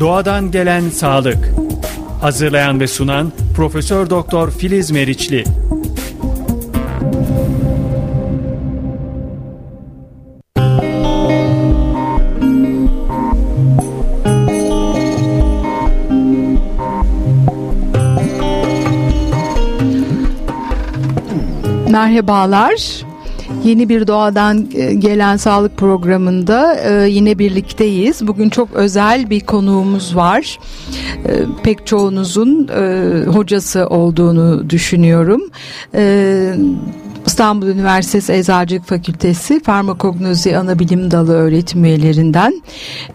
Doğadan gelen sağlık. Hazırlayan ve sunan Profesör Doktor Filiz Meriçli. Merhabalar. Yeni bir doğadan e, gelen sağlık programında e, yine birlikteyiz. Bugün çok özel bir konuğumuz var. E, pek çoğunuzun hocası olduğunu düşünüyorum. İstanbul Üniversitesi Eczacılık Fakültesi Farmakognozi Anabilim Dalı öğretim üyelerinden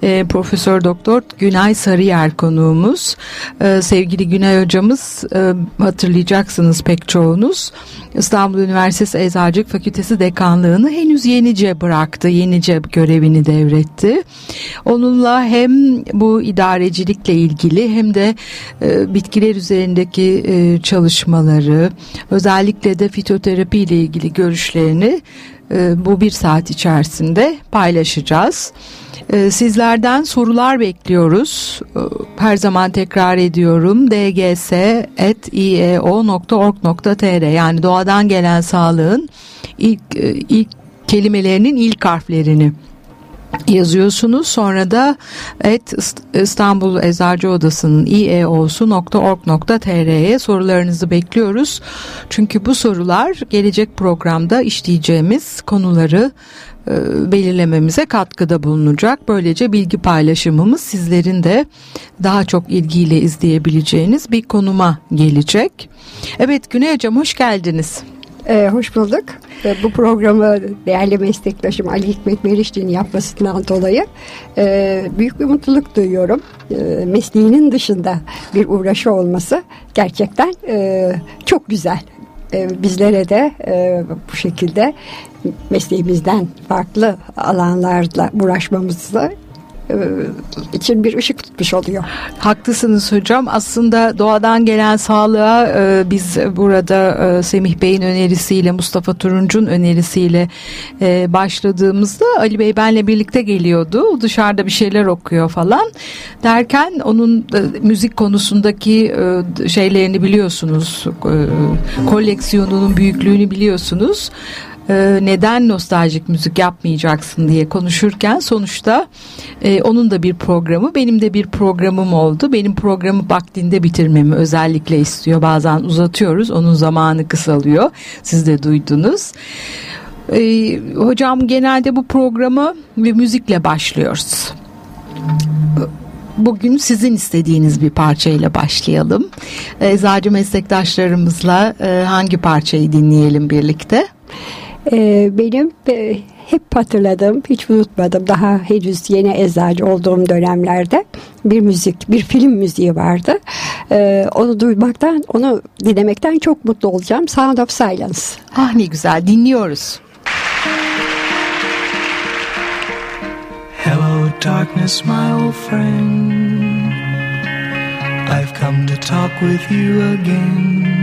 e, Profesör Doktor Günay Sarıyer konuğumuz. E, sevgili Günay hocamız e, hatırlayacaksınız pek çoğunuz. İstanbul Üniversitesi Eczacılık Fakültesi dekanlığını henüz yenice bıraktı, yenice görevini devretti. Onunla hem bu idarecilikle ilgili hem de e, bitkiler üzerindeki e, çalışmaları, özellikle de fitoterapi ile ilgili görüşlerini e, bu bir saat içerisinde paylaşacağız. E, sizlerden sorular bekliyoruz. E, her zaman tekrar ediyorum. dgs.ieo.org.tr yani doğadan gelen sağlığın ilk, ilk kelimelerinin ilk harflerini yazıyorsunuz. Sonra da et İstanbul Eczacı Odası'nın ieosu.org.tr'ye sorularınızı bekliyoruz. Çünkü bu sorular gelecek programda işleyeceğimiz konuları e, belirlememize katkıda bulunacak. Böylece bilgi paylaşımımız sizlerin de daha çok ilgiyle izleyebileceğiniz bir konuma gelecek. Evet Güney Hocam hoş geldiniz. Ee, hoş bulduk. Ee, bu programı değerli meslektaşım Ali Hikmet Meriçli'nin yapmasından dolayı e, büyük bir mutluluk duyuyorum. E, mesleğinin dışında bir uğraşı olması gerçekten e, çok güzel. E, bizlere de e, bu şekilde mesleğimizden farklı alanlarla uğraşmamızı için bir ışık tutmuş oluyor. Haklısınız hocam. Aslında doğadan gelen sağlığa e, biz burada e, Semih Bey'in önerisiyle Mustafa Turunç'un önerisiyle e, başladığımızda Ali Bey benle birlikte geliyordu. Dışarıda bir şeyler okuyor falan. Derken onun e, müzik konusundaki e, şeylerini biliyorsunuz. E, koleksiyonunun büyüklüğünü biliyorsunuz. E, neden nostaljik müzik yapmayacaksın diye konuşurken sonuçta e, onun da bir programı benim de bir programım oldu. Benim programı vaktinde bitirmemi özellikle istiyor. Bazen uzatıyoruz onun zamanı kısalıyor. Siz de duydunuz. E, hocam genelde bu programı ve müzikle başlıyoruz. Bugün sizin istediğiniz bir parçayla başlayalım. Eczacı meslektaşlarımızla hangi parçayı dinleyelim birlikte? Ee, benim e, hep hatırladığım, hiç unutmadım daha henüz yeni eczacı olduğum dönemlerde bir müzik, bir film müziği vardı. Ee, onu duymaktan, onu dinlemekten çok mutlu olacağım. Sound of Silence. Ah ne güzel, dinliyoruz. Hello darkness my old friend I've come to talk with you again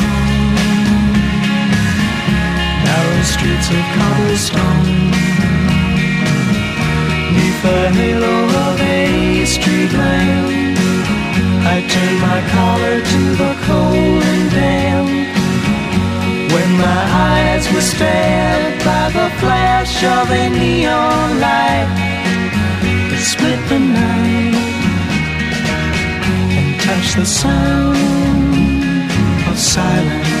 streets of cobblestone. Neath the halo of a street lamp, I turned my collar to the cold and damp. When my eyes were stabbed by the flash of a neon light that split the night and touched the sound of silence.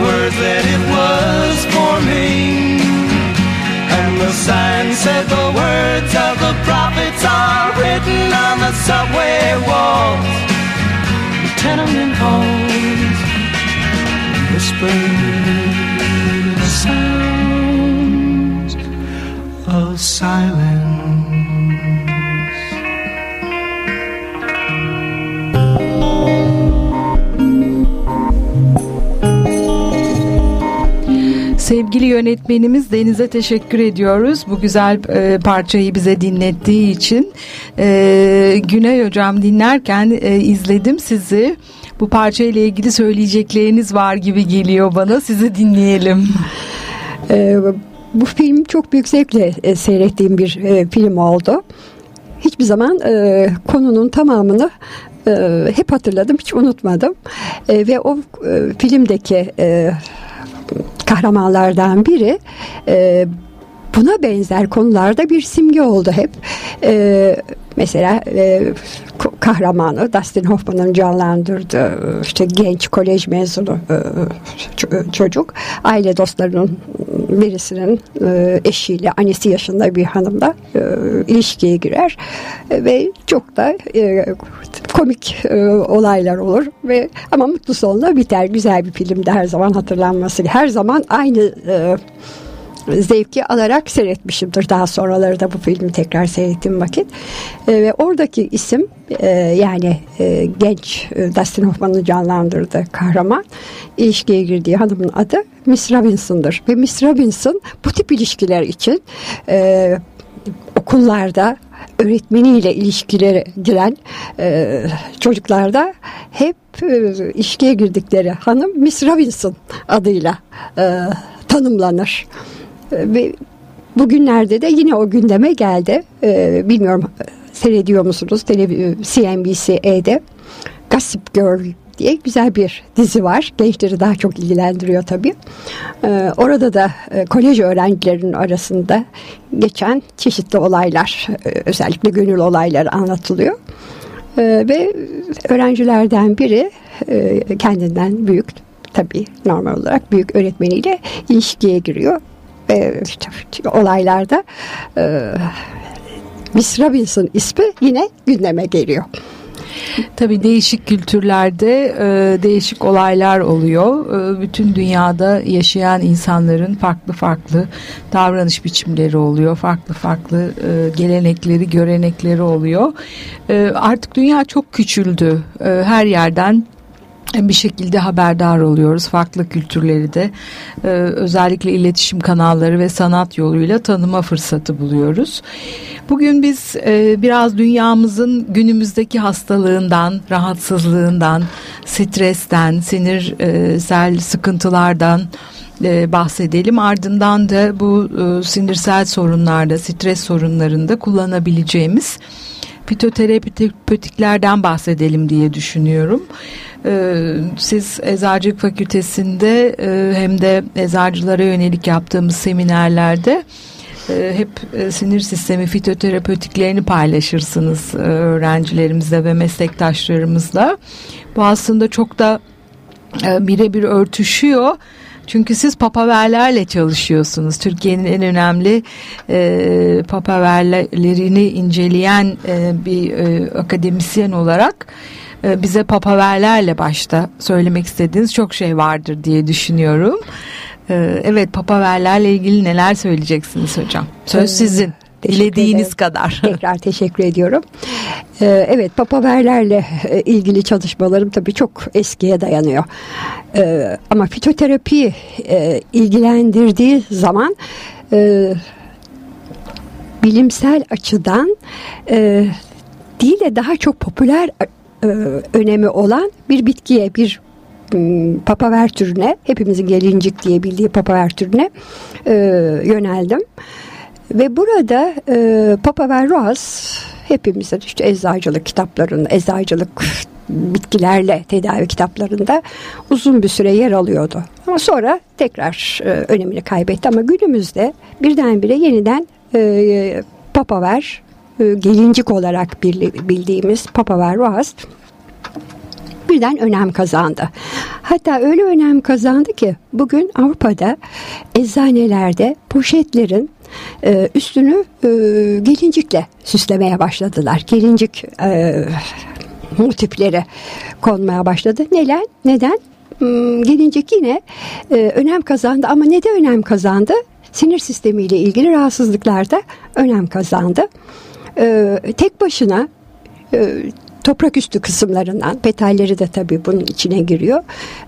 words that it was forming. The sign said the words of the prophets are written on the subway walls, tenement halls, whispered the sounds of silence. Yönetmenimiz Deniz'e teşekkür ediyoruz. Bu güzel e, parçayı bize dinlettiği için. E, Güney Hocam dinlerken e, izledim sizi. Bu parçayla ilgili söyleyecekleriniz var gibi geliyor bana. Sizi dinleyelim. Ee, bu film çok büyük zevkle e, seyrettiğim bir e, film oldu. Hiçbir zaman e, konunun tamamını e, hep hatırladım, hiç unutmadım. E, ve o e, filmdeki e, kahramanlardan biri e, buna benzer konularda bir simge oldu hep. E, mesela e, kahramanı Dustin Hoffman'ın canlandırdığı işte genç kolej mezunu e, çocuk. Aile dostlarının birisinin e, eşiyle annesi yaşında bir hanımla e, ilişkiye girer. Ve çok da komik olaylar olur. Ve ama mutlu sonunda biter. Güzel bir filmde her zaman hatırlanması. Her zaman aynı zevki alarak seyretmişimdir. Daha sonraları da bu filmi tekrar seyrettiğim vakit. E, ve oradaki isim e, yani e, genç e, Dustin Hoffman'ın canlandırdığı kahraman ilişkiye girdiği hanımın adı Miss Robinson'dır. Ve Miss Robinson bu tip ilişkiler için e, okullarda öğretmeniyle ilişkileri giren e, çocuklarda hep e, ilişkiye girdikleri hanım Miss Robinson adıyla e, tanımlanır. Ve bugünlerde de yine o gündeme geldi. Ee, bilmiyorum seyrediyor musunuz? CNBC'de Gossip Girl diye güzel bir dizi var. Gençleri daha çok ilgilendiriyor tabii. Ee, orada da e, kolej öğrencilerinin arasında geçen çeşitli olaylar, e, özellikle gönül olayları anlatılıyor. Ee, ve öğrencilerden biri e, kendinden büyük tabii normal olarak büyük öğretmeniyle ilişkiye giriyor e, olaylarda e, Miss Robinson ismi yine gündeme geliyor. Tabii değişik kültürlerde e, değişik olaylar oluyor. E, bütün dünyada yaşayan insanların farklı farklı davranış biçimleri oluyor. Farklı farklı e, gelenekleri, görenekleri oluyor. E, artık dünya çok küçüldü. E, her yerden bir şekilde haberdar oluyoruz. Farklı kültürleri de e, özellikle iletişim kanalları ve sanat yoluyla tanıma fırsatı buluyoruz. Bugün biz e, biraz dünyamızın günümüzdeki hastalığından, rahatsızlığından, stresten, sinirsel sıkıntılardan e, bahsedelim. Ardından da bu sinirsel sorunlarda, stres sorunlarında kullanabileceğimiz fitoterapitiklerden bahsedelim diye düşünüyorum. Ee, siz Eczacılık Fakültesinde e, hem de eczacılara yönelik yaptığımız seminerlerde e, hep e, sinir sistemi fitoterapötiklerini paylaşırsınız öğrencilerimizle ve meslektaşlarımızla. Bu aslında çok da birebir örtüşüyor. Çünkü siz papaverlerle çalışıyorsunuz. Türkiye'nin en önemli e, papaverlerini inceleyen e, bir e, akademisyen olarak e, bize papaverlerle başta söylemek istediğiniz çok şey vardır diye düşünüyorum. Ee, evet papaverlerle ilgili neler söyleyeceksiniz hocam? Söz ee, sizin. Teşekkür Dilediğiniz ederim. kadar. Tekrar teşekkür ediyorum. Ee, evet papaverlerle e, ilgili çalışmalarım tabii çok eskiye dayanıyor. Ee, ama fitoterapi e, ilgilendirdiği zaman e, bilimsel açıdan e, değil de daha çok popüler önemi olan bir bitkiye, bir ıı, papaver türüne, hepimizin gelincik diye bildiği papaver türüne e, yöneldim. Ve burada e, papaver roas hepimizin işte eczacılık kitaplarında, eczacılık bitkilerle tedavi kitaplarında uzun bir süre yer alıyordu. Ama sonra tekrar e, önemini kaybetti ama günümüzde birdenbire yeniden e, papaver e, gelincik olarak bildiğimiz papaver roas birden önem kazandı. Hatta öyle önem kazandı ki bugün Avrupa'da eczanelerde poşetlerin e, üstünü e, gelincikle süslemeye başladılar. Gelincik e, konmaya başladı. Neden? Neden? Hmm, gelincik yine e, önem kazandı ama ne de önem kazandı? Sinir sistemiyle ilgili rahatsızlıklarda önem kazandı. E, tek başına e, toprak üstü kısımlarından petalleri de tabii bunun içine giriyor.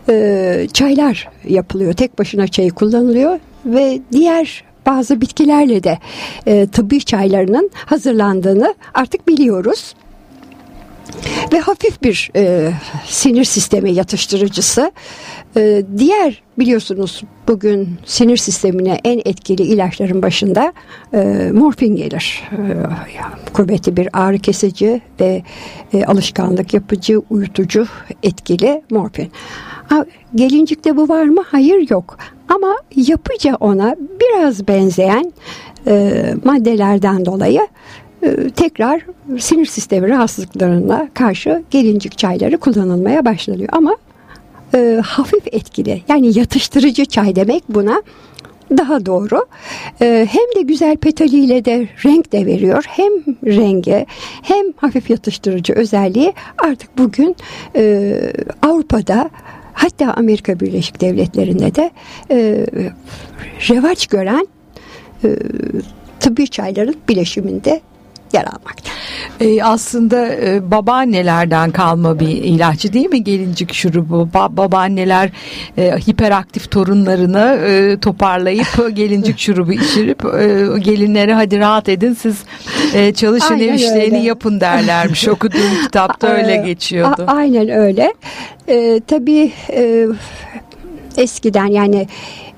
E, çaylar yapılıyor. Tek başına çay kullanılıyor ve diğer bazı bitkilerle de e, tıbbi çaylarının hazırlandığını artık biliyoruz. Ve hafif bir e, sinir sistemi yatıştırıcısı. E, diğer biliyorsunuz bugün sinir sistemine en etkili ilaçların başında e, morfin gelir. E, kuvvetli bir ağrı kesici ve e, alışkanlık yapıcı, uyutucu etkili morfin. Ha, gelincikte bu var mı? Hayır yok. Ama yapıca ona biraz benzeyen e, maddelerden dolayı tekrar sinir sistemi rahatsızlıklarına karşı gelincik çayları kullanılmaya başlanıyor. Ama e, hafif etkili yani yatıştırıcı çay demek buna daha doğru. E, hem de güzel petaliyle de renk de veriyor. Hem rengi hem hafif yatıştırıcı özelliği artık bugün e, Avrupa'da hatta Amerika Birleşik Devletleri'nde de e, revaç gören e, tıbbi çayların bileşiminde yer almakta. Ee, aslında e, babaannelerden kalma bir ilaç değil mi gelincik şurubu? Ba babaanneler e, hiperaktif torunlarını e, toparlayıp gelincik şurubu içirip e, gelinlere hadi rahat edin siz e, çalışın ev işlerini yapın derlermiş. Okuduğum kitapta öyle geçiyordu. A aynen öyle. E, tabii e, eskiden yani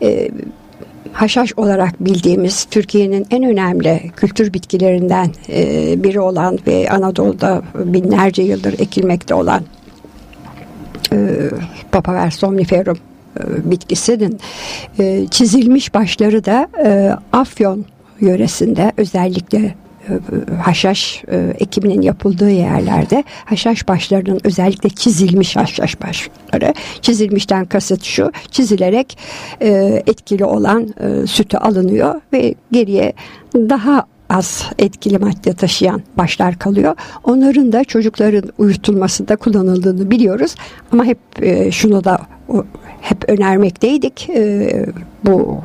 e, haşhaş olarak bildiğimiz Türkiye'nin en önemli kültür bitkilerinden e, biri olan ve Anadolu'da binlerce yıldır ekilmekte olan e, Papaver somniferum e, bitkisinin çizilmiş başları da Afyon yöresinde özellikle haşhaş e, ekiminin yapıldığı yerlerde haşhaş başlarının özellikle çizilmiş haşhaş başları çizilmişten kasıt şu çizilerek e, etkili olan e, sütü alınıyor ve geriye daha az etkili madde taşıyan başlar kalıyor. Onların da çocukların uyutulmasında kullanıldığını biliyoruz. Ama hep şunu da hep önermekteydik. Bu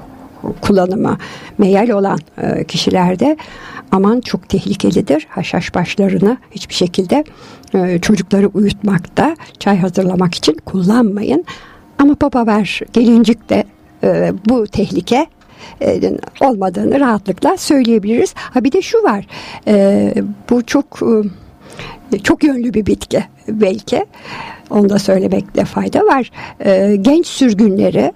kullanıma meyal olan e, kişilerde aman çok tehlikelidir. Haşhaş başlarını hiçbir şekilde e, çocukları uyutmakta, çay hazırlamak için kullanmayın. Ama papaver gelincik de e, bu tehlike e, olmadığını rahatlıkla söyleyebiliriz. Ha bir de şu var. Bu çok çok yönlü bir bitki belki. Onu da söylemekte fayda var. Genç sürgünleri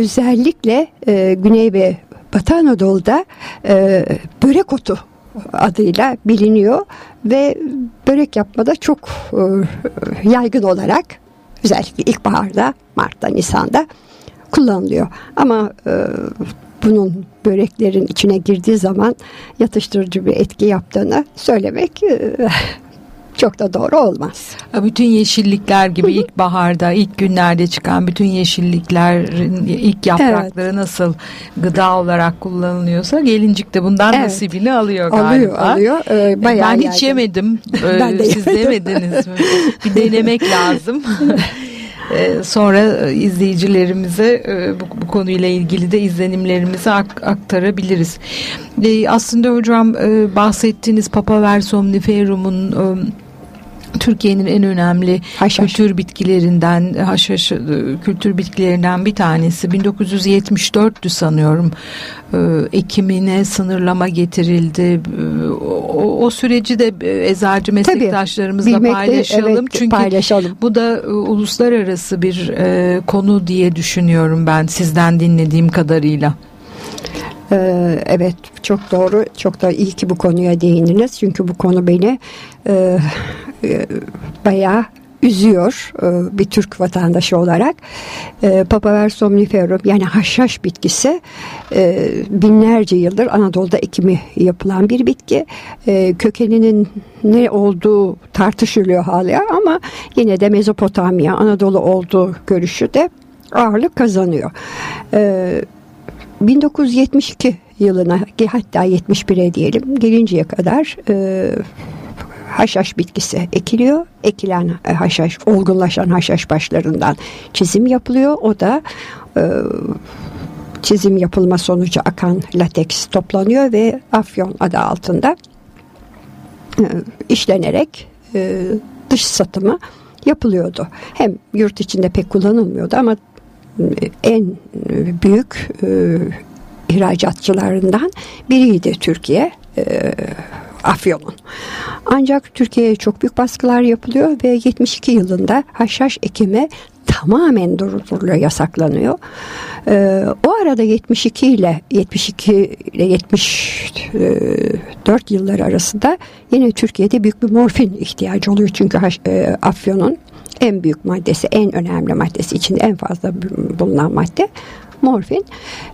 özellikle e, Güney ve Batı Anadolu'da e, börek otu adıyla biliniyor ve börek yapmada çok e, yaygın olarak özellikle ilkbaharda Mart'ta Nisan'da kullanılıyor. Ama e, bunun böreklerin içine girdiği zaman yatıştırıcı bir etki yaptığını söylemek e, çok da doğru olmaz. Bütün yeşillikler gibi ilk baharda, ilk günlerde çıkan bütün yeşilliklerin ilk yaprakları evet. nasıl gıda olarak kullanılıyorsa gelincik de bundan evet. nasibini alıyor galiba. Alıyor, alıyor. Ee, bayağı ben hiç yemedim. Ee, ben de Siz yemedim. demediniz mi? Bir denemek lazım. e, sonra izleyicilerimize e, bu, bu konuyla ilgili de izlenimlerimizi ak, aktarabiliriz. E, aslında hocam e, bahsettiğiniz Papaver somniferum'un e, Türkiye'nin en önemli haşhaş. kültür bitkilerinden, haşhaş e, kültür bitkilerinden bir tanesi. 1974'tü sanıyorum. E, ekimine sınırlama getirildi. E, o, o süreci de eczacı meslektaşlarımızla Tabii, paylaşalım. Evet, Çünkü paylaşalım. bu da uluslararası bir konu diye düşünüyorum ben sizden dinlediğim kadarıyla. Evet çok doğru çok da iyi ki bu konuya değindiniz çünkü bu konu beni e, e, bayağı üzüyor e, bir Türk vatandaşı olarak. E, Papaver somniferum yani haşhaş bitkisi e, binlerce yıldır Anadolu'da ekimi yapılan bir bitki. Kökeninin ne olduğu tartışılıyor hala ama yine de Mezopotamya, Anadolu olduğu görüşü de ağırlık kazanıyor. 1972 yılına hatta 71'e diyelim gelinceye kadar haşhaş bitkisi ekiliyor. Ekilen e, haşhaş, olgunlaşan haşhaş başlarından çizim yapılıyor. O da e, çizim yapılma sonucu akan lateks toplanıyor ve afyon adı altında e, işlenerek e, dış satımı yapılıyordu. Hem yurt içinde pek kullanılmıyordu ama e, en büyük e, ihracatçılarından biriydi Türkiye. E, Afyon'un. Ancak Türkiye'ye çok büyük baskılar yapılıyor ve 72 yılında haşhaş ekimi tamamen durduruluyor, yasaklanıyor. Ee, o arada 72 ile 72 ile 74 yılları arasında yine Türkiye'de büyük bir morfin ihtiyacı oluyor. Çünkü e, Afyon'un en büyük maddesi, en önemli maddesi, içinde en fazla bulunan madde morfin.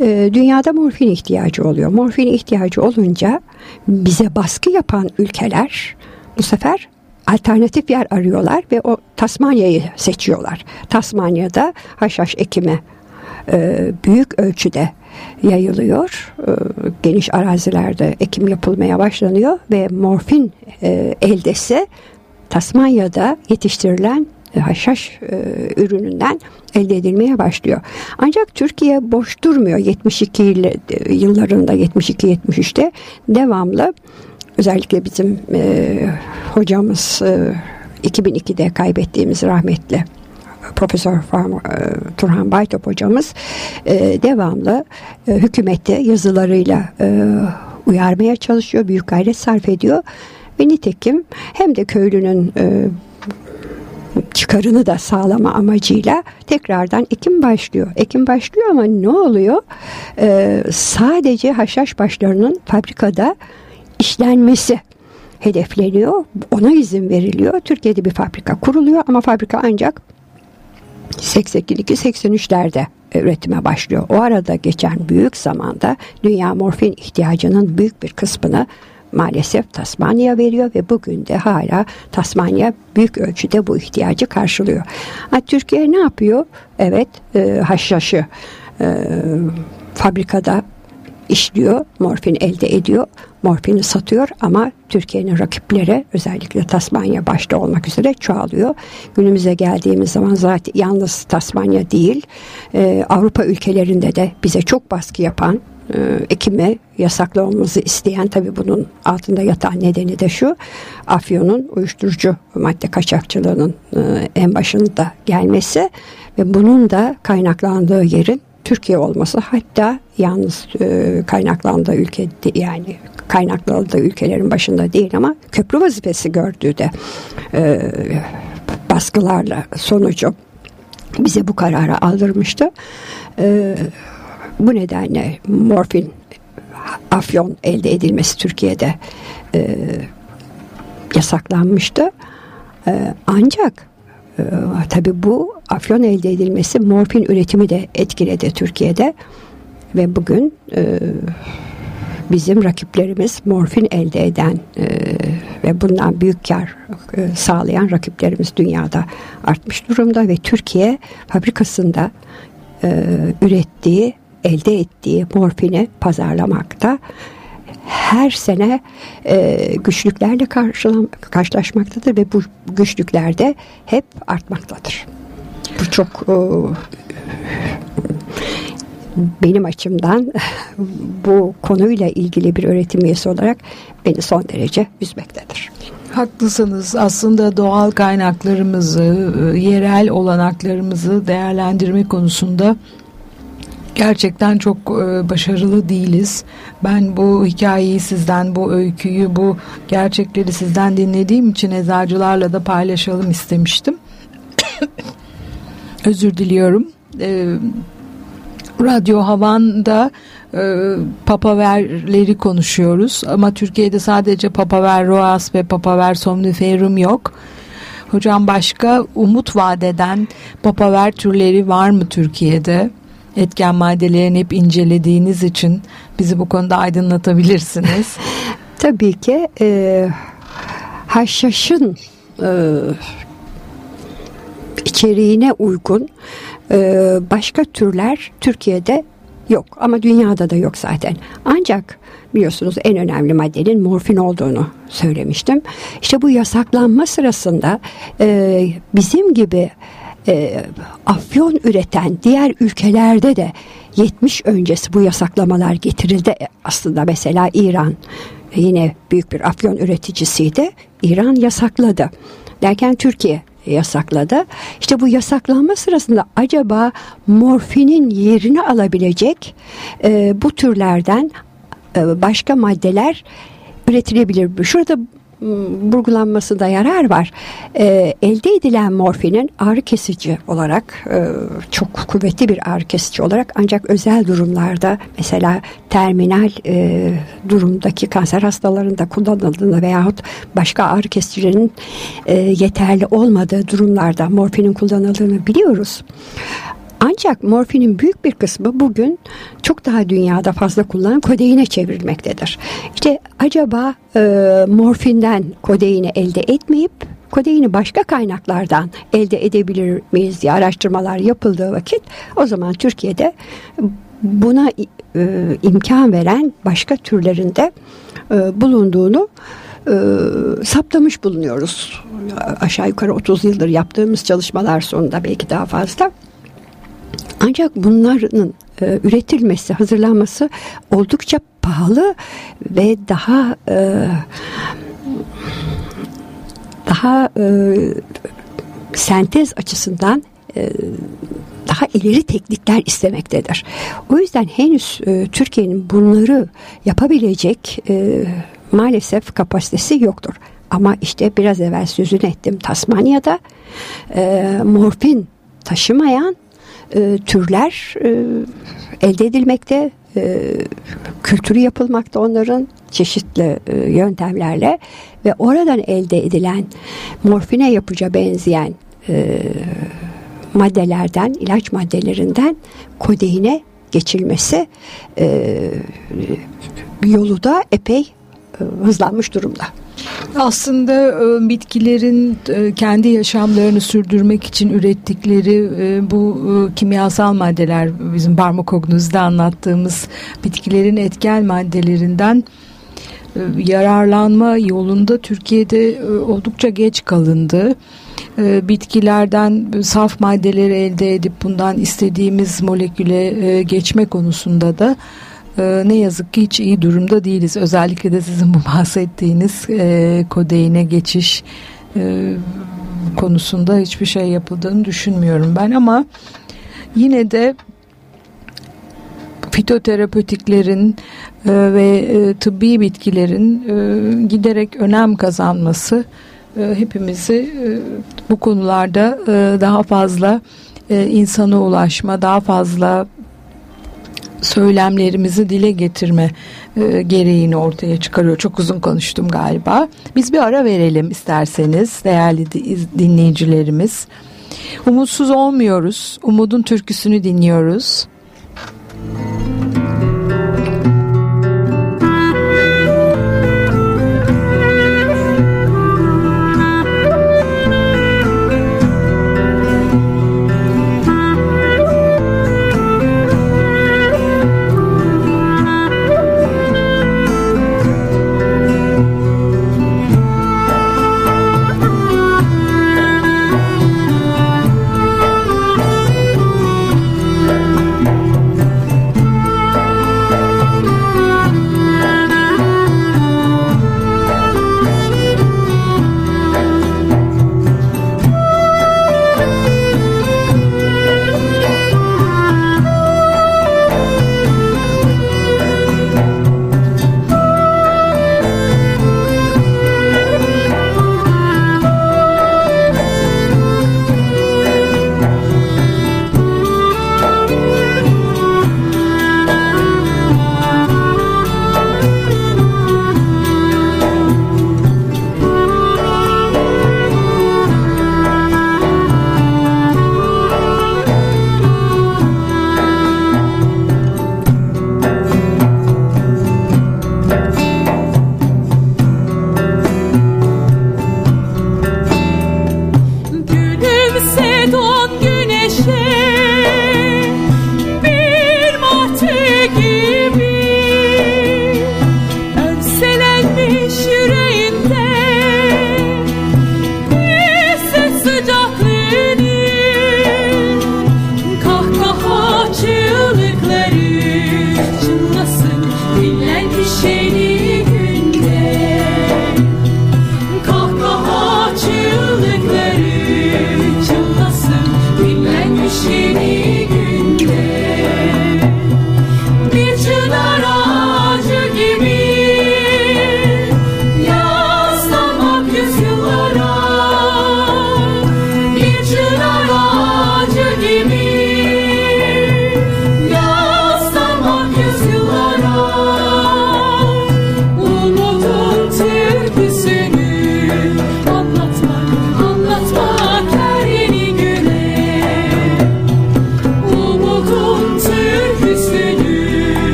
E, dünyada morfin ihtiyacı oluyor. Morfin ihtiyacı olunca bize baskı yapan ülkeler bu sefer alternatif yer arıyorlar ve o Tasmanya'yı seçiyorlar. Tasmanya'da haşhaş ekimi e, büyük ölçüde yayılıyor. E, geniş arazilerde ekim yapılmaya başlanıyor ve morfin e, eldesi Tasmanya'da yetiştirilen haşhaş e, ürününden elde edilmeye başlıyor. Ancak Türkiye boş durmuyor. 72 yıllarında 72-73'te devamlı özellikle bizim e, hocamız e, 2002'de kaybettiğimiz rahmetli Profesör e, Turhan Baytop hocamız e, devamlı e, hükümette yazılarıyla e, uyarmaya çalışıyor. Büyük gayret sarf ediyor. Ve nitekim hem de köylünün e, çıkarını da sağlama amacıyla tekrardan ekim başlıyor. Ekim başlıyor ama ne oluyor? Ee, sadece haşhaş başlarının fabrikada işlenmesi hedefleniyor. Ona izin veriliyor. Türkiye'de bir fabrika kuruluyor ama fabrika ancak 82-83'lerde üretime başlıyor. O arada geçen büyük zamanda dünya morfin ihtiyacının büyük bir kısmını maalesef Tasmanya veriyor ve bugün de hala Tasmanya büyük ölçüde bu ihtiyacı karşılıyor. Ha, Türkiye ne yapıyor? Evet e, haşhaşı e, fabrikada işliyor, morfin elde ediyor, morfini satıyor ama Türkiye'nin rakipleri özellikle Tasmanya başta olmak üzere çoğalıyor. Günümüze geldiğimiz zaman zaten yalnız Tasmanya değil, e, Avrupa ülkelerinde de bize çok baskı yapan e, ekime yasaklamamızı isteyen tabii bunun altında yatan nedeni de şu Afyon'un uyuşturucu madde kaçakçılığının e, en başında gelmesi ve bunun da kaynaklandığı yerin Türkiye olması hatta yalnız e, kaynaklandığı ülke yani kaynaklandığı ülkelerin başında değil ama köprü vazifesi gördüğü de baskılarla sonucu bize bu kararı aldırmıştı. E, bu nedenle morfin afyon elde edilmesi Türkiye'de e, yasaklanmıştı. E, ancak e, tabi bu afyon elde edilmesi morfin üretimi de etkiledi Türkiye'de ve bugün e, bizim rakiplerimiz morfin elde eden e, ve bundan büyük kar e, sağlayan rakiplerimiz dünyada artmış durumda ve Türkiye fabrikasında e, ürettiği elde ettiği morfini pazarlamakta her sene e, güçlüklerle karşılaşmaktadır ve bu güçlükler de hep artmaktadır. Bu çok e, benim açımdan bu konuyla ilgili bir öğretim üyesi olarak beni son derece üzmektedir. Haklısınız. Aslında doğal kaynaklarımızı, e, yerel olanaklarımızı değerlendirme konusunda gerçekten çok e, başarılı değiliz. Ben bu hikayeyi sizden, bu öyküyü, bu gerçekleri sizden dinlediğim için eczacılarla da paylaşalım istemiştim. Özür diliyorum. E, Radyo Havan'da e, papaverleri konuşuyoruz ama Türkiye'de sadece papaver roas ve papaver somniferum yok. Hocam başka umut vadeden papaver türleri var mı Türkiye'de? Etken maddelerini hep incelediğiniz için bizi bu konuda aydınlatabilirsiniz. Tabii ki e, haşhaşın e, içeriğine uygun e, başka türler Türkiye'de yok ama dünyada da yok zaten. Ancak biliyorsunuz en önemli maddenin morfin olduğunu söylemiştim. İşte bu yasaklanma sırasında e, bizim gibi e, afyon üreten diğer ülkelerde de 70 öncesi bu yasaklamalar getirildi. Aslında mesela İran yine büyük bir afyon üreticisiydi. İran yasakladı. Derken Türkiye yasakladı. İşte bu yasaklanma sırasında acaba morfinin yerini alabilecek e, bu türlerden e, başka maddeler üretilebilir mi? Şurada vurgulanmasında yarar var. E, elde edilen morfinin ağrı kesici olarak e, çok kuvvetli bir ağrı kesici olarak ancak özel durumlarda mesela terminal e, durumdaki kanser hastalarında kullanıldığını veyahut başka ağrı kesicilerin e, yeterli olmadığı durumlarda morfinin kullanıldığını biliyoruz. Ancak morfinin büyük bir kısmı bugün çok daha dünyada fazla kullanılan kodeine çevrilmektedir. İşte acaba e, morfinden kodeini elde etmeyip kodeini başka kaynaklardan elde edebilir miyiz diye araştırmalar yapıldığı vakit o zaman Türkiye'de buna e, imkan veren başka türlerinde e, bulunduğunu e, saptamış bulunuyoruz. Aşağı yukarı 30 yıldır yaptığımız çalışmalar sonunda belki daha fazla. Ancak bunların e, üretilmesi, hazırlanması oldukça pahalı ve daha e, daha e, sentez açısından e, daha ileri teknikler istemektedir. O yüzden henüz e, Türkiye'nin bunları yapabilecek e, maalesef kapasitesi yoktur. Ama işte biraz evvel sözünü ettim Tasmanya'da e, morfin taşımayan e, türler e, elde edilmekte, e, kültürü yapılmakta onların çeşitli e, yöntemlerle ve oradan elde edilen morfine yapıca benzeyen e, maddelerden, ilaç maddelerinden kodeine geçilmesi e, yolu da epey e, hızlanmış durumda. Aslında e, bitkilerin e, kendi yaşamlarını sürdürmek için ürettikleri e, bu kimyasal maddeler bizim parmakognuzda anlattığımız bitkilerin etken maddelerinden yararlanma yolunda Türkiye'de oldukça geç kalındı. Bitkilerden saf maddeleri elde edip bundan istediğimiz moleküle geçme konusunda da e, ne yazık ki hiç iyi durumda değiliz. Özellikle de sizin bu bahsettiğiniz e, kodeine geçiş e, konusunda hiçbir şey yapıldığını düşünmüyorum ben ama yine de fitoterapötiklerin e, ve e, tıbbi bitkilerin e, giderek önem kazanması e, hepimizi e, bu konularda e, daha fazla e, insana ulaşma, daha fazla söylemlerimizi dile getirme e, gereğini ortaya çıkarıyor. Çok uzun konuştum galiba. Biz bir ara verelim isterseniz değerli dinleyicilerimiz. Umutsuz olmuyoruz. Umudun türküsünü dinliyoruz.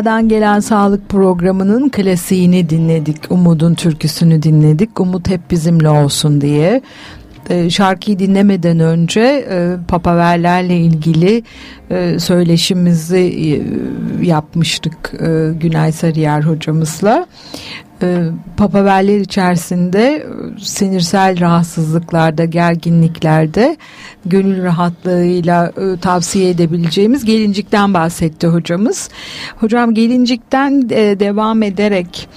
Doğadan gelen sağlık programının klasiğini dinledik. Umut'un türküsünü dinledik. Umut hep bizimle olsun diye. Ee, şarkıyı dinlemeden önce e, papaverlerle ilgili e, söyleşimizi e, yapmıştık Günay Sarıyer hocamızla. Papaverler içerisinde sinirsel rahatsızlıklarda, gerginliklerde gönül rahatlığıyla tavsiye edebileceğimiz gelincikten bahsetti hocamız. Hocam gelincikten devam ederek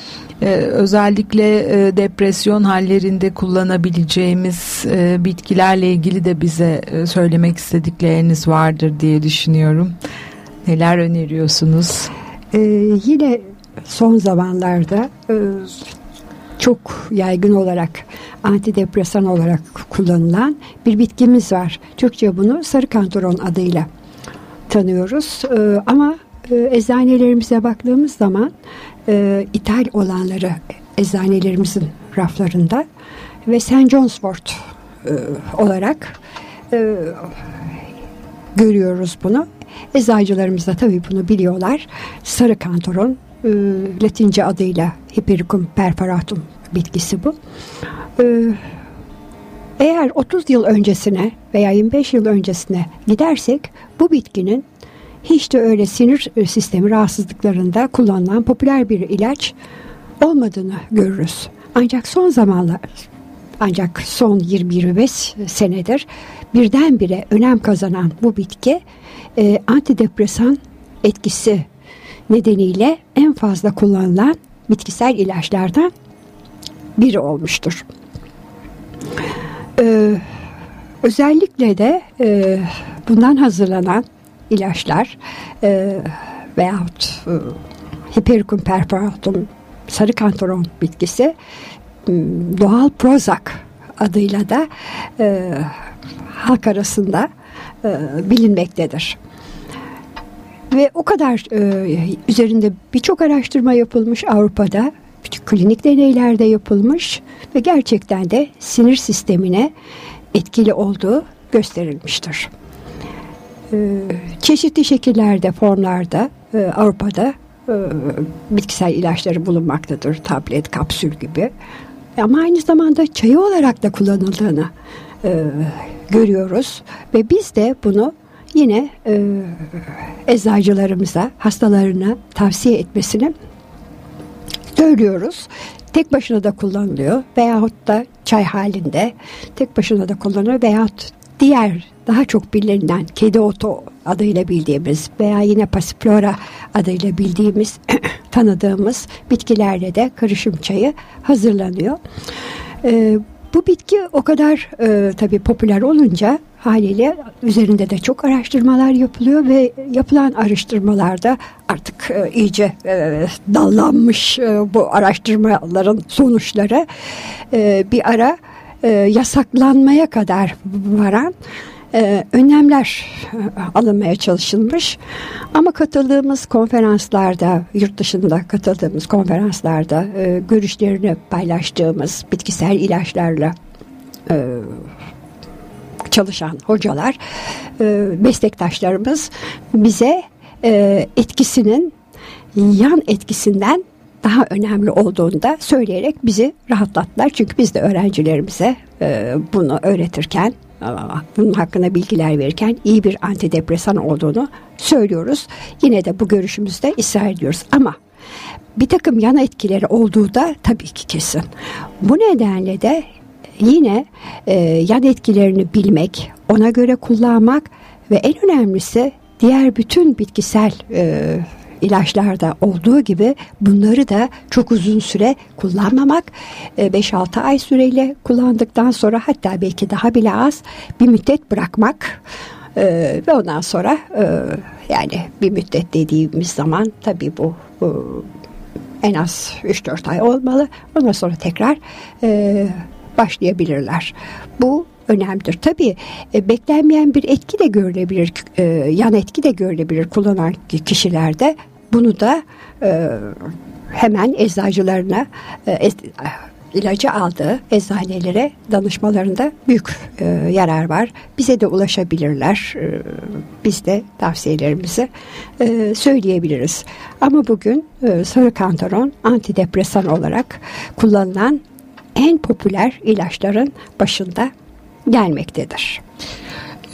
özellikle e, depresyon hallerinde kullanabileceğimiz e, bitkilerle ilgili de bize e, söylemek istedikleriniz vardır diye düşünüyorum. Neler öneriyorsunuz? Ee, yine son zamanlarda e, çok yaygın olarak antidepresan olarak kullanılan bir bitkimiz var. Türkçe bunu sarı kantaron adıyla tanıyoruz. Ee, ama e, eczanelerimize baktığımız zaman e, ithal olanları eczanelerimizin raflarında ve St. John's Wort e, olarak e, görüyoruz bunu. Eczacılarımız da tabii bunu biliyorlar. Sarı kantoron e, Latince adıyla Hypericum perforatum bitkisi bu. E, eğer 30 yıl öncesine veya 25 yıl öncesine gidersek bu bitkinin hiç de öyle sinir e, sistemi rahatsızlıklarında kullanılan popüler bir ilaç olmadığını görürüz. Ancak son zamanlar ancak son 20-25 senedir birdenbire önem kazanan bu bitki e, antidepresan etkisi nedeniyle en fazla kullanılan bitkisel ilaçlardan biri olmuştur. Ee, özellikle de e, bundan hazırlanan ilaçlar e, veyahut e, Hypericum perforatum sarı kantaron bitkisi doğal Prozac adıyla da e, halk arasında e, bilinmektedir. Ve o kadar e, üzerinde birçok araştırma yapılmış Avrupa'da, klinik deneylerde yapılmış ve gerçekten de sinir sistemine etkili olduğu gösterilmiştir. Ee, çeşitli şekillerde, formlarda e, Avrupa'da e, bitkisel ilaçları bulunmaktadır. Tablet, kapsül gibi. Ama aynı zamanda çayı olarak da kullanıldığını e, görüyoruz. Ve biz de bunu yine e, eczacılarımıza, hastalarına tavsiye etmesini söylüyoruz. Tek başına da kullanılıyor veyahut da çay halinde tek başına da kullanılıyor veyahut diğer daha çok bilinen kedi otu adıyla bildiğimiz veya yine pasiflora adıyla bildiğimiz tanıdığımız bitkilerle de karışım çayı hazırlanıyor. Ee, bu bitki o kadar e, tabii popüler olunca haliyle üzerinde de çok araştırmalar yapılıyor ve yapılan araştırmalarda artık e, iyice e, dallanmış e, bu araştırmaların sonuçları. E, bir ara e, yasaklanmaya kadar varan e, önlemler e, alınmaya çalışılmış. Ama katıldığımız konferanslarda, yurt dışında katıldığımız konferanslarda e, görüşlerini paylaştığımız bitkisel ilaçlarla e, çalışan hocalar, e, meslektaşlarımız bize e, etkisinin yan etkisinden daha önemli olduğunu da söyleyerek bizi rahatlattılar. Çünkü biz de öğrencilerimize bunu öğretirken bunun hakkında bilgiler verirken iyi bir antidepresan olduğunu söylüyoruz. Yine de bu görüşümüzde ısrar ediyoruz ama bir takım yan etkileri olduğu da tabii ki kesin. Bu nedenle de yine e, yan etkilerini bilmek, ona göre kullanmak ve en önemlisi diğer bütün bitkisel e, ilaçlarda olduğu gibi bunları da çok uzun süre kullanmamak 5-6 e, ay süreyle kullandıktan sonra hatta belki daha bile az bir müddet bırakmak e, ve ondan sonra e, yani bir müddet dediğimiz zaman tabii bu, en az 3-4 ay olmalı. Ondan sonra tekrar başlayabilirler. Bu önemlidir. Tabii e, beklenmeyen bir etki de görülebilir, e, yan etki de görülebilir kullanan kişilerde. Bunu da e, hemen eczacılarına e, ilacı aldığı eczanelere danışmalarında büyük e, yarar var. Bize de ulaşabilirler. E, biz de tavsiyelerimizi e, söyleyebiliriz. Ama bugün e, sarı antidepresan olarak kullanılan en popüler ilaçların başında gelmektedir.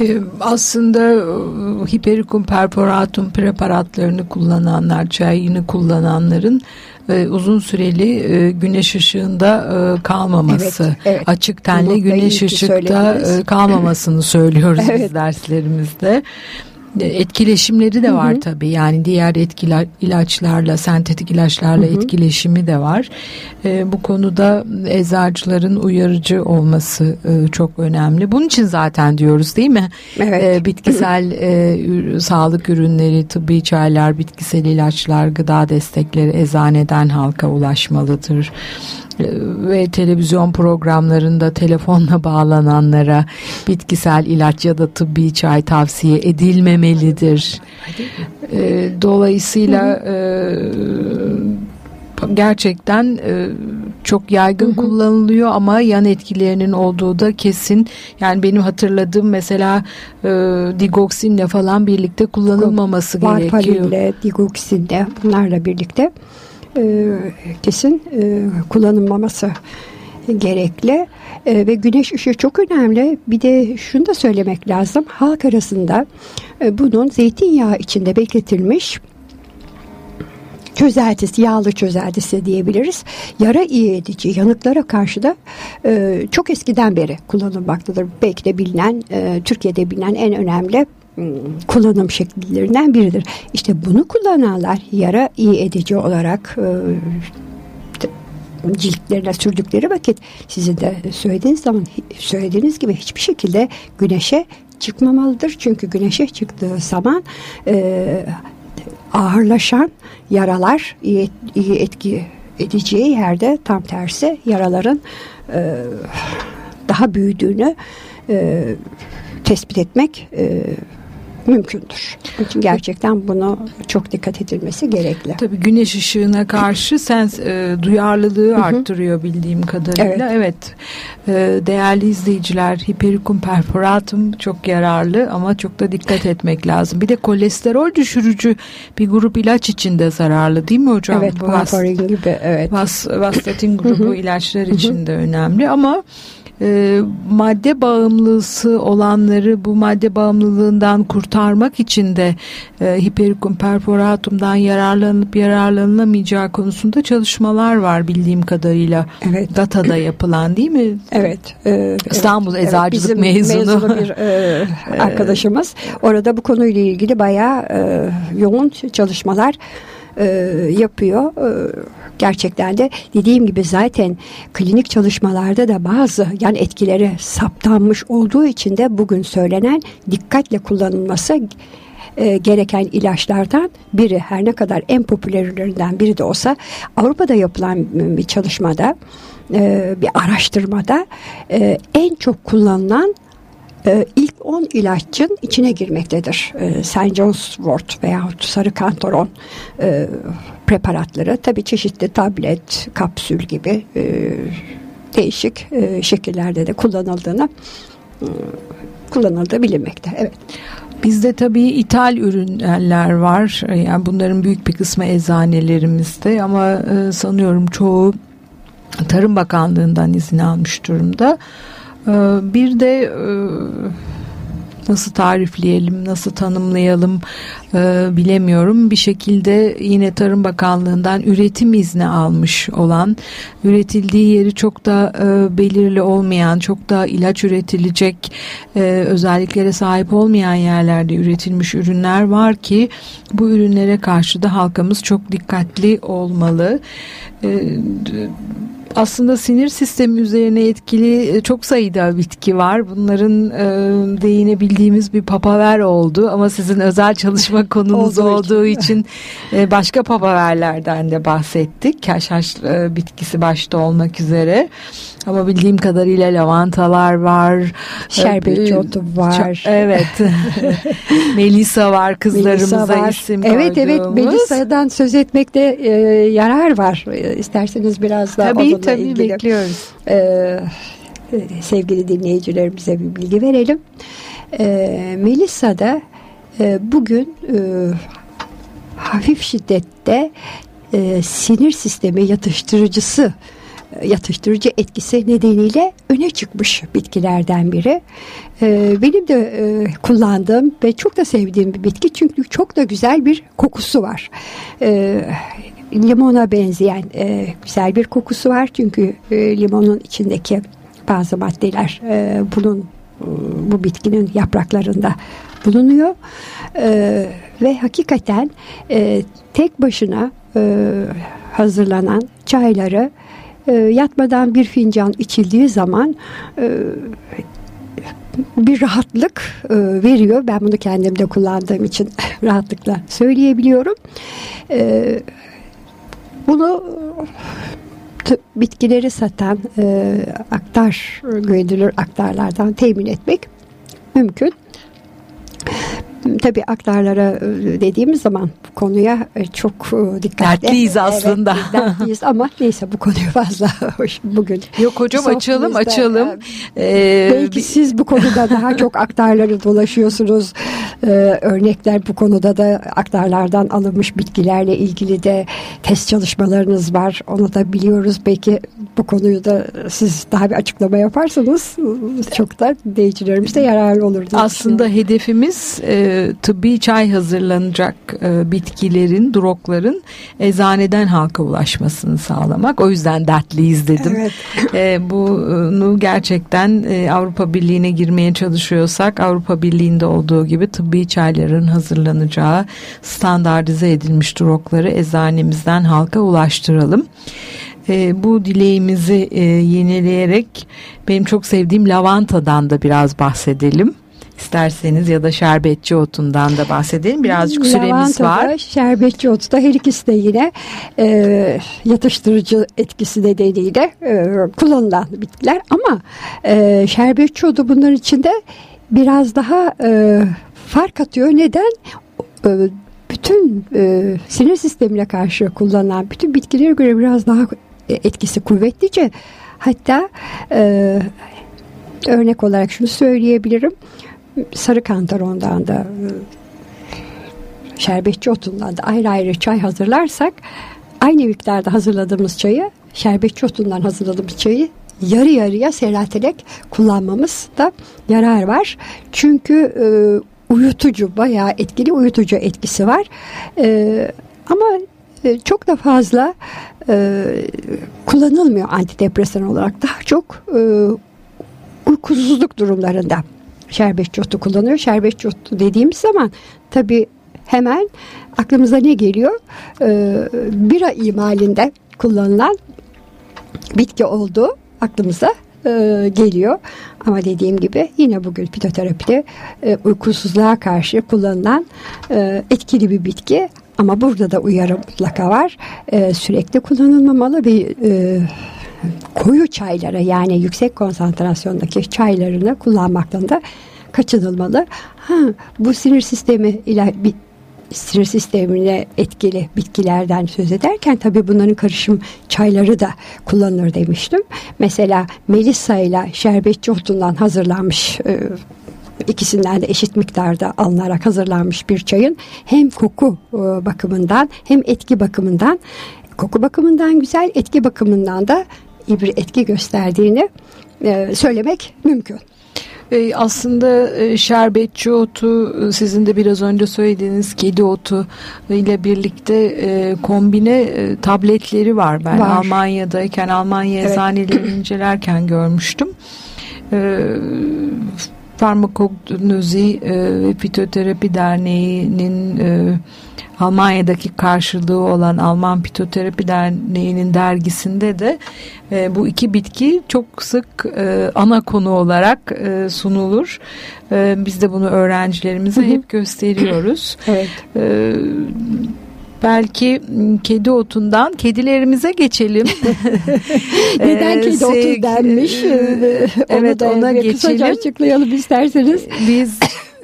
Ee, aslında e, hiperikum perforatum preparatlarını kullananlar, çayını kullananların e, uzun süreli e, güneş ışığında kalmaması, evet, evet. açık tenli güneş ışıkta kalmamasını söylüyoruz evet. biz derslerimizde etkileşimleri de var tabi yani diğer etkiler ilaçlarla sentetik ilaçlarla hı hı. etkileşimi de var. E, bu konuda eczacıların uyarıcı olması e, çok önemli. Bunun için zaten diyoruz değil mi? Evet. e, bitkisel e, sağlık ürünleri tıbbi çaylar bitkisel ilaçlar gıda destekleri eczaneden halka ulaşmalıdır ve televizyon programlarında telefonla bağlananlara bitkisel ilaç ya da tıbbi çay tavsiye edilmemelidir. E, dolayısıyla e, gerçekten e, çok yaygın hı hı. kullanılıyor ama yan etkilerinin olduğu da kesin. Yani benim hatırladığım mesela e, digoksinle falan birlikte kullanılmaması gerekiyor. Varfarinle, digoksinle bunlarla birlikte e, kesin e, kullanılmaması gerekli e, ve güneş ışığı çok önemli. Bir de şunu da söylemek lazım. Halk arasında e, bunun zeytinyağı içinde bekletilmiş çözeltisi, yağlı çözeltisi diyebiliriz. Yara iyi edici, yanıklara karşı da e, çok eskiden beri kullanılmaktadır. Belki de bilinen, Türkiye'de bilinen en önemli kullanım şekillerinden biridir. İşte bunu kullananlar yara iyi edici olarak e, ciltlerine sürdükleri vakit sizin de söylediğiniz zaman söylediğiniz gibi hiçbir şekilde güneşe çıkmamalıdır. Çünkü güneşe çıktığı zaman e, ağırlaşan yaralar iyi, iyi etki edeceği yerde tam tersi yaraların e, daha büyüdüğünü e, tespit etmek e, mümkündür. İçin gerçekten bunu çok dikkat edilmesi gerekli. Tabii güneş ışığına karşı sens e, duyarlılığı arttırıyor bildiğim kadarıyla. Evet. evet. E, değerli izleyiciler hiperikum perforatum çok yararlı ama çok da dikkat etmek lazım. Bir de kolesterol düşürücü bir grup ilaç içinde zararlı değil mi hocam? Evet, varfarin gibi evet. Vas, vastatin grubu ilaçlar için de önemli ama e, madde bağımlısı olanları bu madde bağımlılığından kurtarmak için de e, hiperikum perforatumdan yararlanıp yararlanılamayacağı konusunda çalışmalar var bildiğim kadarıyla. Evet. Data'da yapılan değil mi? Evet. E, İstanbul evet, Eczacılık evet, mezunu. mezunu bir e, arkadaşımız. Orada bu konuyla ilgili bayağı e, yoğun çalışmalar e, yapıyor. E, gerçekten de dediğim gibi zaten klinik çalışmalarda da bazı yan etkileri saptanmış olduğu için de bugün söylenen dikkatle kullanılması e, gereken ilaçlardan biri her ne kadar en popülerlerinden biri de olsa Avrupa'da yapılan bir çalışmada e, bir araştırmada e, en çok kullanılan e, ilk 10 ilaççın içine girmektedir. E, St. John's wort veya sarı kantoron e, preparatları tabi çeşitli tablet, kapsül gibi e, değişik e, şekillerde de kullanıldığını e, kullanıldığı bilinmekte. Evet. Bizde tabii ithal ürünler var. Yani bunların büyük bir kısmı eczanelerimizde ama sanıyorum çoğu Tarım Bakanlığı'ndan izin almış durumda. E, bir de e, nasıl tarifleyelim, nasıl tanımlayalım e, bilemiyorum. Bir şekilde yine Tarım Bakanlığı'ndan üretim izni almış olan, üretildiği yeri çok da e, belirli olmayan, çok da ilaç üretilecek özelliklere sahip olmayan yerlerde üretilmiş ürünler var ki bu ürünlere karşı da halkımız çok dikkatli olmalı. E, aslında sinir sistemi üzerine etkili e, çok sayıda bitki var. Bunların e, değinebildiğimiz bir papaver oldu ama sizin özel çalışma konunuz olduğu, olduğu için, e, başka papaverlerden de bahsettik. Kaşhaş e, bitkisi başta olmak üzere. Ama bildiğim kadarıyla lavantalar var. Şerbetçi otu var. Evet. Melisa var kızlarımıza Melisa var. isim Evet evet Melisa'dan söz etmekte e, yarar var. E, isterseniz biraz daha Tabii bununla tabii ilgili. bekliyoruz. Ee, sevgili dinleyicilerimize bir bilgi verelim. Ee, Melissa da e, bugün e, hafif şiddette e, sinir sistemi yatıştırıcısı e, yatıştırıcı etkisi nedeniyle öne çıkmış bitkilerden biri. Ee, benim de e, kullandığım ve çok da sevdiğim bir bitki çünkü çok da güzel bir kokusu var. Ee, limona benzeyen e, güzel bir kokusu var çünkü e, limonun içindeki bazı maddeler e, bunun e, bu bitkinin yapraklarında bulunuyor E, ve hakikaten e, tek başına e, hazırlanan çayları e, yatmadan bir fincan içildiği zaman e, bir rahatlık e, veriyor. Ben bunu kendimde kullandığım için rahatlıkla söyleyebiliyorum. E, bunu bitkileri satan e, aktar güvenilir aktarlardan temin etmek mümkün. Tabii aktarlara e, dediğimiz zaman bu konuya e, çok e, dikkatli. Dertliyiz aslında. Evet, dertliyiz ama neyse bu konuyu fazla hoş bugün. Yok hocam açalım açalım. Ee, Belki siz bu konuda daha çok aktarları dolaşıyorsunuz. Ee, örnekler bu konuda da aktarlardan alınmış bitkilerle ilgili de test çalışmalarınız var. Onu da biliyoruz. Belki bu konuyu da siz daha bir açıklama yaparsanız çok da dinleyicilerimize yararlı olur. Aslında hedefimiz e, tıbbi çay hazırlanacak e, bitkilerin, drogların eczaneden halka ulaşmasını sağlamak. O yüzden dertliyiz dedim. Evet. E, bunu gerçekten e, Avrupa Birliği'ne girmeye çalışıyorsak Avrupa Birliği'nde olduğu gibi tıbbi çayların hazırlanacağı standartize edilmiş drogları eczanemizden halka ulaştıralım. E, bu dileğimizi e, yenileyerek benim çok sevdiğim lavantadan da biraz bahsedelim. İsterseniz ya da şerbetçi otundan da bahsedelim. Birazcık süremiz Lavantada, var. Şerbetçi otu da her ikisi de yine e, yatıştırıcı etkisi nedeniyle e, kullanılan bitkiler ama e, şerbetçi otu bunların içinde biraz daha e, fark atıyor. Neden? E, bütün e, sinir sistemine karşı kullanılan bütün bitkilere göre biraz daha etkisi kuvvetlice. Hatta e, örnek olarak şunu söyleyebilirim. Sarı kantarondan da e, şerbetçi otundan da ayrı ayrı çay hazırlarsak aynı miktarda hazırladığımız çayı şerbetçi otundan hazırladığımız çayı yarı yarıya seyrelterek kullanmamız da yarar var. Çünkü e, uyutucu bayağı etkili uyutucu etkisi var. E, ama e, çok da fazla e, kullanılmıyor antidepresan olarak. Daha çok e, uykusuzluk durumlarında şerbetçi otu kullanıyor. Şerbetçi otu dediğimiz zaman tabii hemen aklımıza ne geliyor? Ee, bira imalinde kullanılan bitki olduğu aklımıza e, geliyor. Ama dediğim gibi yine bugün fitoterapide e, uykusuzluğa karşı kullanılan e, etkili bir bitki. Ama burada da uyarı mutlaka var. E, sürekli kullanılmamalı ve e, koyu çaylara yani yüksek konsantrasyondaki çaylarını kullanmaktan da kaçınılmalı. Ha, bu sinir sistemi ile sinir sistemine etkili bitkilerden söz ederken tabii bunların karışım çayları da kullanılır demiştim. Mesela Melissa ile şerbetçi otundan hazırlanmış e, ikisinden de eşit miktarda alınarak hazırlanmış bir çayın hem koku e, bakımından hem etki bakımından koku bakımından güzel etki bakımından da iyi bir etki gösterdiğini e, söylemek mümkün. E, Aslında e, şerbetçi otu sizin de biraz önce söylediğiniz kedi otu ile birlikte e, kombine e, tabletleri var. Ben Var. Almanya'dayken Almanya Evet. eczanelerini incelerken görmüştüm. E, Farmakognozi e, ve Fitoterapi Derneği'nin e, Almanya'daki karşılığı olan Alman Pitoterapi Derneği'nin dergisinde de e, bu iki bitki çok sık e, ana konu olarak e, sunulur. E, biz de bunu öğrencilerimize hep gösteriyoruz. Evet. E, belki m, kedi otundan kedilerimize geçelim. Neden E, kedi otu denmiş? e, evet Onu da ona bir kısaca geçelim. açıklayalım isterseniz. Biz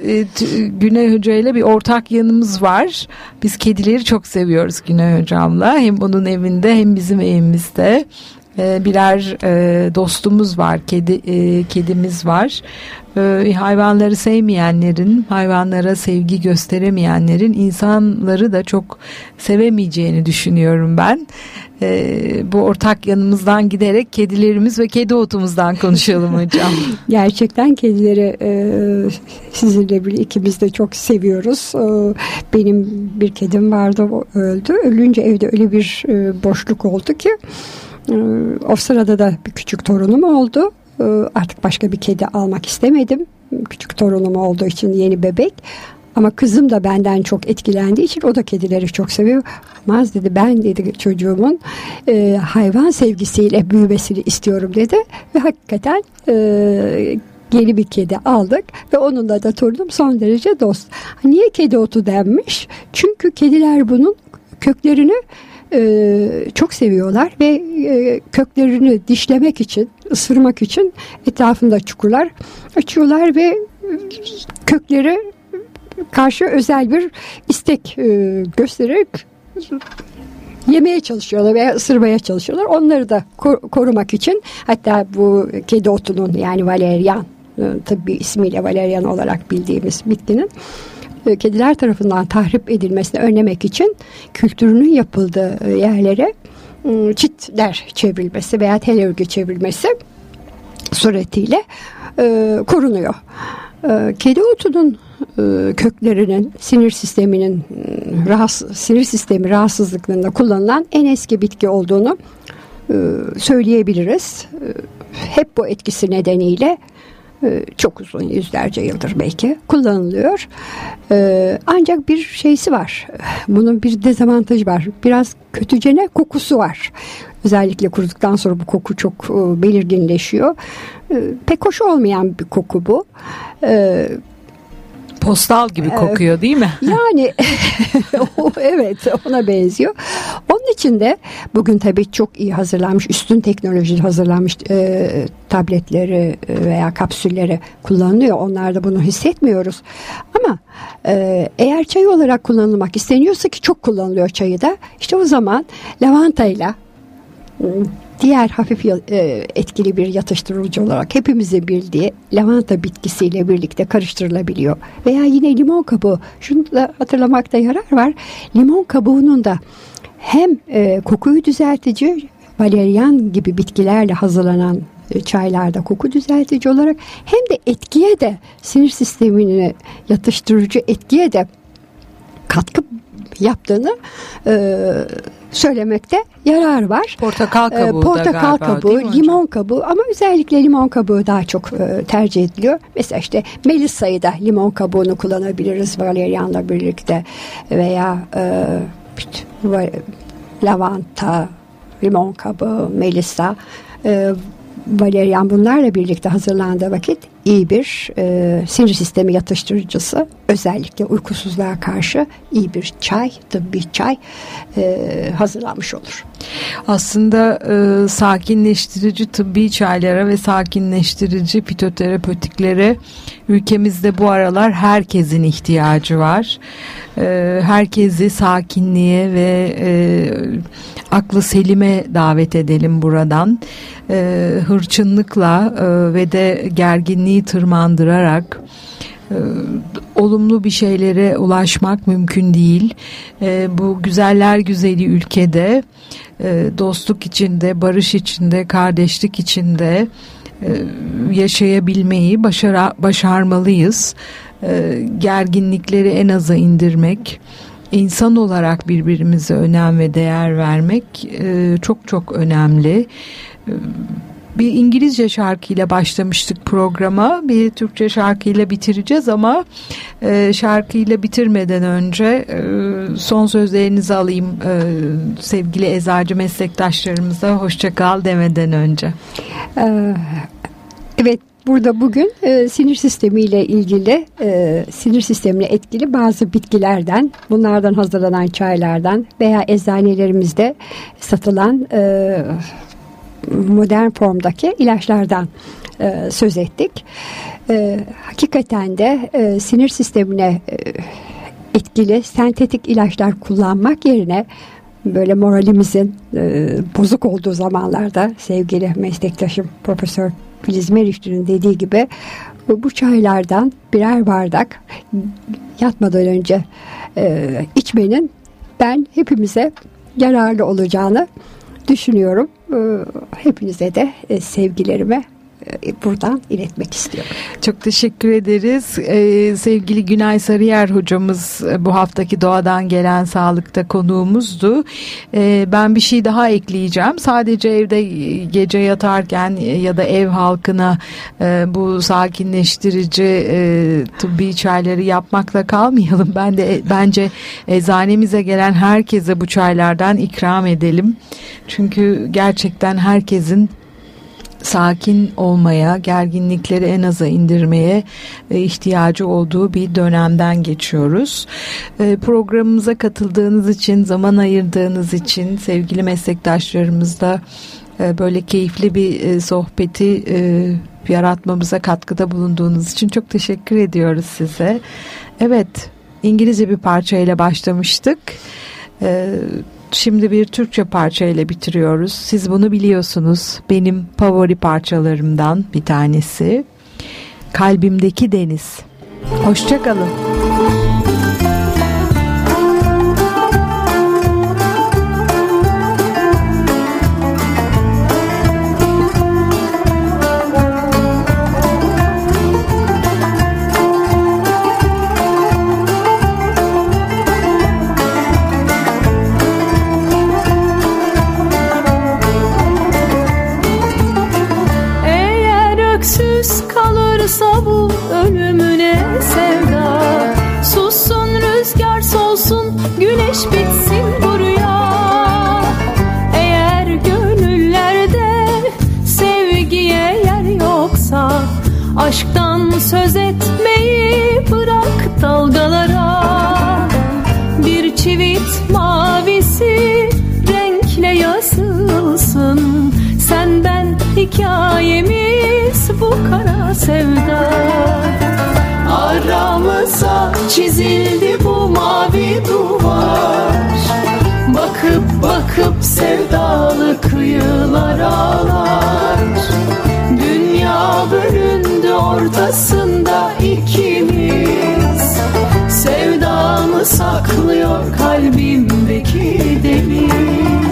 e, t- Güney Hoca ile bir ortak yanımız var. Biz kedileri çok seviyoruz Güney Hocam'la. Hem onun evinde hem bizim evimizde. E, birer e, dostumuz var, kedi e, kedimiz var. E, hayvanları sevmeyenlerin, hayvanlara sevgi gösteremeyenlerin insanları da çok sevemeyeceğini düşünüyorum ben. E, bu ortak yanımızdan giderek kedilerimiz ve kedi otumuzdan konuşalım hocam. Gerçekten kedileri e, sizinle bir ikimiz de çok seviyoruz. E, benim bir kedim vardı o öldü. Ölünce evde öyle bir e, boşluk oldu ki o sırada da bir küçük torunum oldu. E, artık başka bir kedi almak istemedim. Küçük torunum olduğu için yeni bebek. Ama kızım da benden çok etkilendiği için o da kedileri çok seviyor. Maz dedi ben dedi çocuğumun e, hayvan sevgisiyle büyümesini istiyorum dedi. Ve hakikaten e, yeni bir kedi aldık ve onunla da torunum son derece dost. Niye kedi otu denmiş? Çünkü kediler bunun köklerini e, çok seviyorlar ve e, köklerini dişlemek için, ısırmak için etrafında çukurlar açıyorlar ve e, kökleri karşı özel bir istek göstererek yemeye çalışıyorlar veya ısırmaya çalışıyorlar. Onları da korumak için hatta bu kedi otunun yani valerian e, tabi ismiyle valerian olarak bildiğimiz bitkinin e, kediler tarafından tahrip edilmesini önlemek için kültürünün yapıldığı yerlere ıı, çitler çevrilmesi veya tel örgü çevrilmesi suretiyle e, korunuyor. E, kedi otunun e, köklerinin sinir sisteminin ıı, rahatsız, sinir sistemi rahatsızlıklarında kullanılan en eski bitki olduğunu e, söyleyebiliriz. E, hep bu etkisi nedeniyle çok uzun yüzlerce yıldır belki kullanılıyor. Ee, ancak bir şeysi var. Bunun bir dezavantajı var. Biraz kötücene kokusu var. Özellikle kuruduktan sonra bu koku çok e, belirginleşiyor. Ee, pek hoş olmayan bir koku bu postal gibi kokuyor değil mi? Yani evet ona benziyor. Onun için de bugün tabii çok iyi hazırlanmış, üstün teknoloji hazırlanmış e, tabletleri veya kapsülleri kullanılıyor. Onlarda bunu hissetmiyoruz. Ama e, eğer çay olarak kullanılmak isteniyorsa ki çok kullanılıyor çayı da işte o zaman lavantayla diğer hafif e, etkili bir yatıştırıcı olarak hepimizin bildiği lavanta bitkisiyle birlikte karıştırılabiliyor. Veya yine limon kabuğu. Şunu da hatırlamakta yarar var. Limon kabuğunun da hem e, kokuyu düzeltici valerian gibi bitkilerle hazırlanan e, çaylarda koku düzeltici olarak hem de etkiye de sinir sistemini yatıştırıcı etkiye de katkı yaptığını e, söylemekte yarar var. Portakal ee, kabuğu Portakal da kabuğu, limon kabuğu ama özellikle limon kabuğu daha çok e, tercih ediliyor. Mesela işte Melisa'yı da limon kabuğunu kullanabiliriz valerianla birlikte veya e, lavanta, limon kabuğu, melisa, e, valerian bunlarla birlikte hazırlandığı vakit iyi bir e, sinir sistemi yatıştırıcısı özellikle uykusuzluğa karşı iyi bir çay, tıbbi çay e, hazırlanmış olur. Aslında e, sakinleştirici tıbbi çaylara ve sakinleştirici fitoterapötiklere ülkemizde bu aralar herkesin ihtiyacı var. E, herkesi sakinliğe ve e, aklı selime davet edelim buradan. E, hırçınlıkla e, ve de gerginliği tırmandırarak e, olumlu bir şeylere ulaşmak mümkün değil. E, bu güzeller güzeli ülkede e, dostluk içinde, barış içinde, kardeşlik içinde yaşayabilmeyi başara, başarmalıyız. Gerginlikleri en aza indirmek, insan olarak birbirimize önem ve değer vermek çok çok önemli. E, bir İngilizce şarkıyla başlamıştık programa. Bir Türkçe şarkıyla bitireceğiz ama e, şarkıyla bitirmeden önce e, son sözlerinizi alayım e, sevgili eczacı meslektaşlarımıza hoşçakal demeden önce. Ee, evet Burada bugün e, sinir sistemiyle ilgili, e, sinir sistemine etkili bazı bitkilerden, bunlardan hazırlanan çaylardan veya eczanelerimizde satılan e, modern formdaki ilaçlardan e, söz ettik. E, hakikaten de e, sinir sistemine e, etkili sentetik ilaçlar kullanmak yerine böyle moralimizin e, bozuk olduğu zamanlarda sevgili meslektaşım Profesör Filiz Meriçli'nin dediği gibi bu çaylardan birer bardak yatmadan önce e, içmenin ben hepimize yararlı olacağını düşünüyorum. E, hepinize de e, sevgilerimi buradan iletmek istiyorum. Çok teşekkür ederiz. Ee, sevgili Günay Sarıyer hocamız e, bu haftaki Doğadan Gelen Sağlık'ta konuğumuzdu. Ben bir şey daha ekleyeceğim. Sadece evde gece yatarken ya da ev halkına e, bu sakinleştirici e, tıbbi çayları yapmakla kalmayalım. Ben de bence eczanemize gelen herkese bu çaylardan ikram edelim. Çünkü gerçekten herkesin sakin olmaya, gerginlikleri en aza indirmeye e, ihtiyacı olduğu bir dönemden geçiyoruz. E, programımıza katıldığınız için, zaman ayırdığınız için sevgili meslektaşlarımızla e, böyle keyifli bir sohbeti yaratmamıza katkıda bulunduğunuz için çok teşekkür ediyoruz size. Evet, İngilizce bir parçayla başlamıştık. Şimdi bir Türkçe parçayla bitiriyoruz. Siz bunu biliyorsunuz. Benim favori parçalarımdan bir tanesi. Kalbimdeki Deniz. Hoşçakalın. çizildi duvar. Bakıp bakıp sevdalı kıyılar ağlar. Dünya bölündü ortasında ikimiz. Sevdamı saklıyor kalbimdeki deniz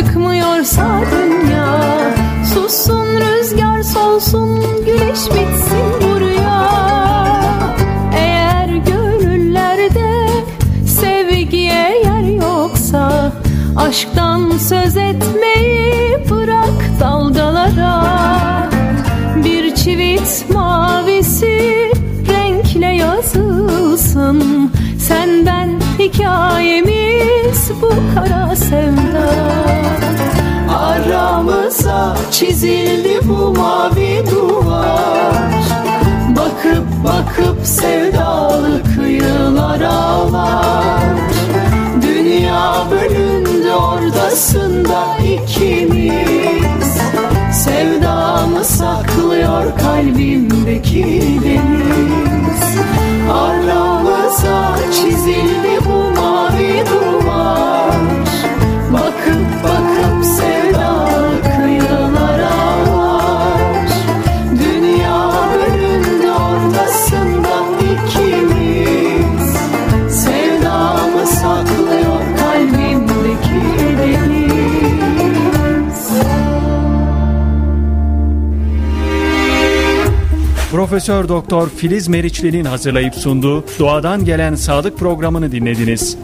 çıkmıyorsa dünya Sussun rüzgar solsun güneş bitsin bu rüya. Eğer gönüllerde sevgiye yer yoksa Aşktan söz etmeyi bırak dalgalara. Bir çivit mavisi renkle yazılsın. Sen ben hikayemiz bu kara sevda. Aramıza çizildi bu mavi duvar. Bakıp bakıp sevdalı kıyılar ağlar. Dünya bölündü ordasında ikimiz. Sevdamı saklıyor kalbimdeki deniz. Aramıza çizildi bu Profesör Doktor Filiz Meriçli'nin hazırlayıp sunduğu Doğadan Gelen Sağlık programını dinlediniz.